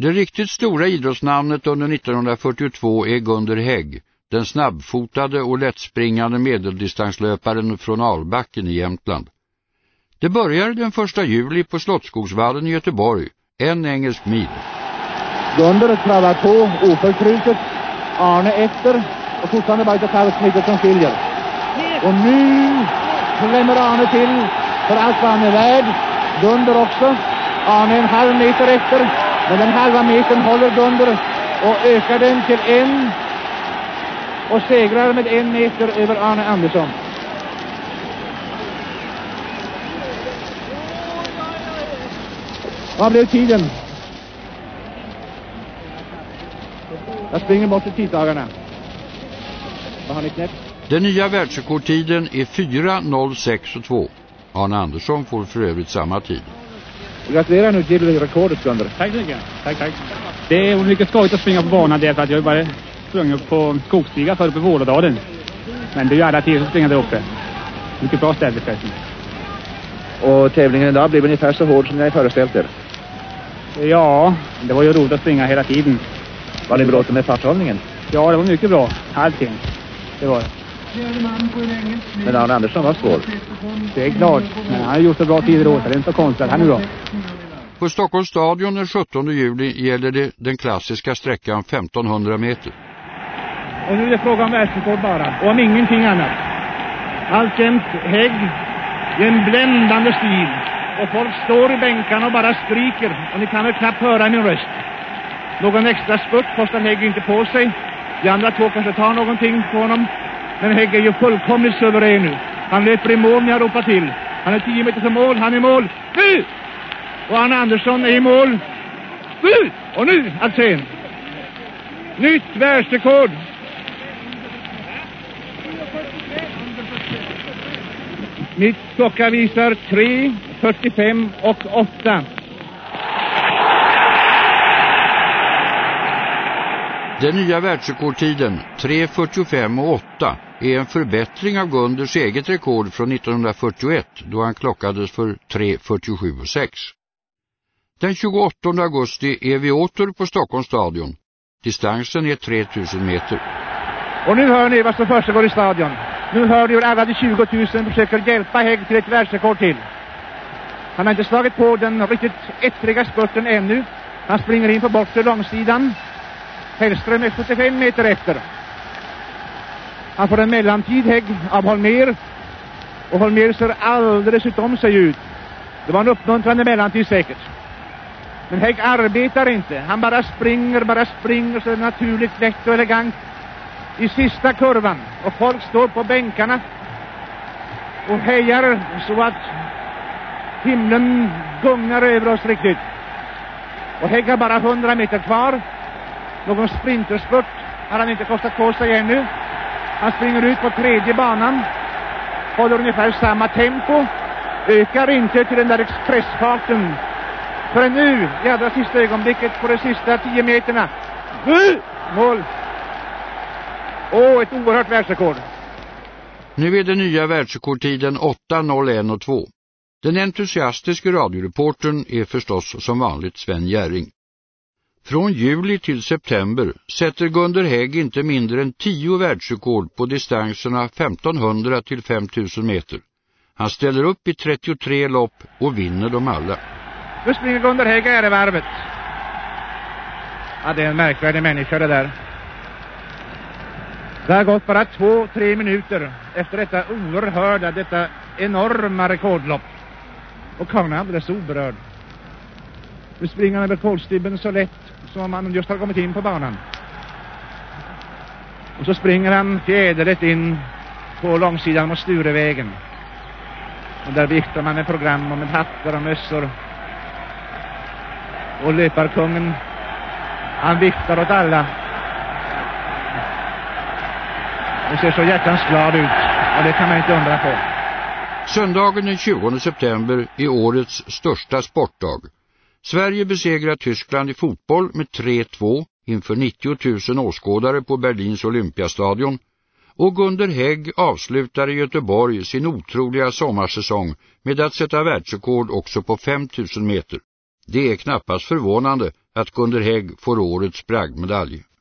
Det riktigt stora idrottsnamnet under 1942 är Gunder Hägg, den snabbfotade och lättspringande medeldistanslöparen från Albacken i Jämtland. Det börjar den första juli på Slottskogsvallen i Göteborg, en engelsk mil. Gunder travar på oförtrutet, Arne efter och fortfarande bara ett och ett halvt meter som skiljer. Och nu klämmer Arne till för allt vad han är värd. Gunder också. Arne en halv meter efter. Men den halva metern håller Gunder och ökar den till en och segrar med en meter över Arne Andersson. Vad blev tiden? Jag springer bort till tidtagarna. Vad har ni knäppt? Den nya världsrekordtiden är 4.06,2. Arne Andersson får för övrigt samma tid. Gratulerar nu till rekordet, Gunder. Tack så mycket. Tack, tack. Det är mycket skojigt att springa på banan därför att jag bara sprungit på skogsstigar förr på Vålådalen. Men det är ju alla tider som springer där uppe. Mycket bra ställe förresten. Och tävlingen idag blev ungefär så hård som ni hade föreställt er. Ja, det var ju roligt att springa hela tiden. Var det bråttom med farthållningen? Ja, det var mycket bra. Allting. Det var det. Men Arne Andersson var svår. Det är klart. Men han har gjort så bra tider så det är inte så konstigt han är bra. På Stockholms stadion den 17 juli gäller det den klassiska sträckan 1500 meter. Och nu är det fråga om världsrekord bara, och om ingenting annat. Alltjämt Hägg i en bländande stil. Och folk står i bänkarna och bara skriker. Och ni kan väl knappt höra min röst. Någon extra spurt kostar Hägg inte på sig. De andra två kanske tar någonting på honom. Men Hägg är ju fullkomligt suverän nu. Han löper i mål när jag ropar till. Han är tio meter från mål, han är i mål. Nu! Och Arne Andersson är i mål. Nu! Och nu, Alsen. Nytt världsrekord. Mitt klocka visar 3, 45 och 8. Den nya världsrekordtiden 3.45 och 8 är en förbättring av Gunders eget rekord från 1941 då han klockades för 3.47 och 6. Den 28 augusti är vi åter på Stockholms stadion. Distansen är 3000 meter. Och nu hör ni vad som försiggår i stadion. Nu hör ni hur alla de 20 000 försöker hjälpa Hägg till ett världsrekord till. Han har inte slagit på den riktigt ettriga spurten ännu. Han springer in på bortre långsidan. Hellström är 75 meter efter. Han får en mellantid Hägg av Holmer. Och Holmer ser alldeles utom sig ut. Det var en uppmuntrande mellantid säkert. Men Hägg arbetar inte. Han bara springer, bara springer så naturligt lätt och elegant i sista kurvan. Och folk står på bänkarna och hejar så att himlen gungar över oss riktigt. Och Hägg har bara 100 meter kvar. Någon sprinterspurt har han inte kostat på sig ännu. Han springer ut på tredje banan. Håller ungefär samma tempo. Ökar inte till den där expressfarten. Förrän nu, i allra sista ögonblicket på de sista tio meterna. Mål! Åh, ett oerhört världsrekord. Nu är den nya världsrekordtiden 8.01.02. Den entusiastiska radioreportern är förstås som vanligt Sven Gäring. Från juli till september sätter Gunder Hägg inte mindre än tio världsrekord på distanserna 1500 till 5000 meter. Han ställer upp i 33 lopp och vinner dem alla. Nu springer Gunder Hägg ärevarvet. Ja, det är en märkvärdig människa det där. Det har gått bara två, tre minuter efter detta oerhörda, detta enorma rekordlopp. Och karln är alldeles oberörd. Nu springer han över kolstybben så lätt som om han just har kommit in på banan. Och så springer han fjäderligt in på långsidan mot Sturevägen. Och där viftar man med program och med hattar och mössor. Och löparkungen, han viftar åt alla. Det ser så hjärtans glad ut och det kan man inte undra på. Söndagen den 20 september är årets största sportdag. Sverige besegrar Tyskland i fotboll med 3-2 inför 90 000 åskådare på Berlins Olympiastadion och Gunder Hägg avslutar i Göteborg sin otroliga sommarsäsong med att sätta världsrekord också på 5000 meter. Det är knappast förvånande att Gunder Hägg får årets bragdmedalj.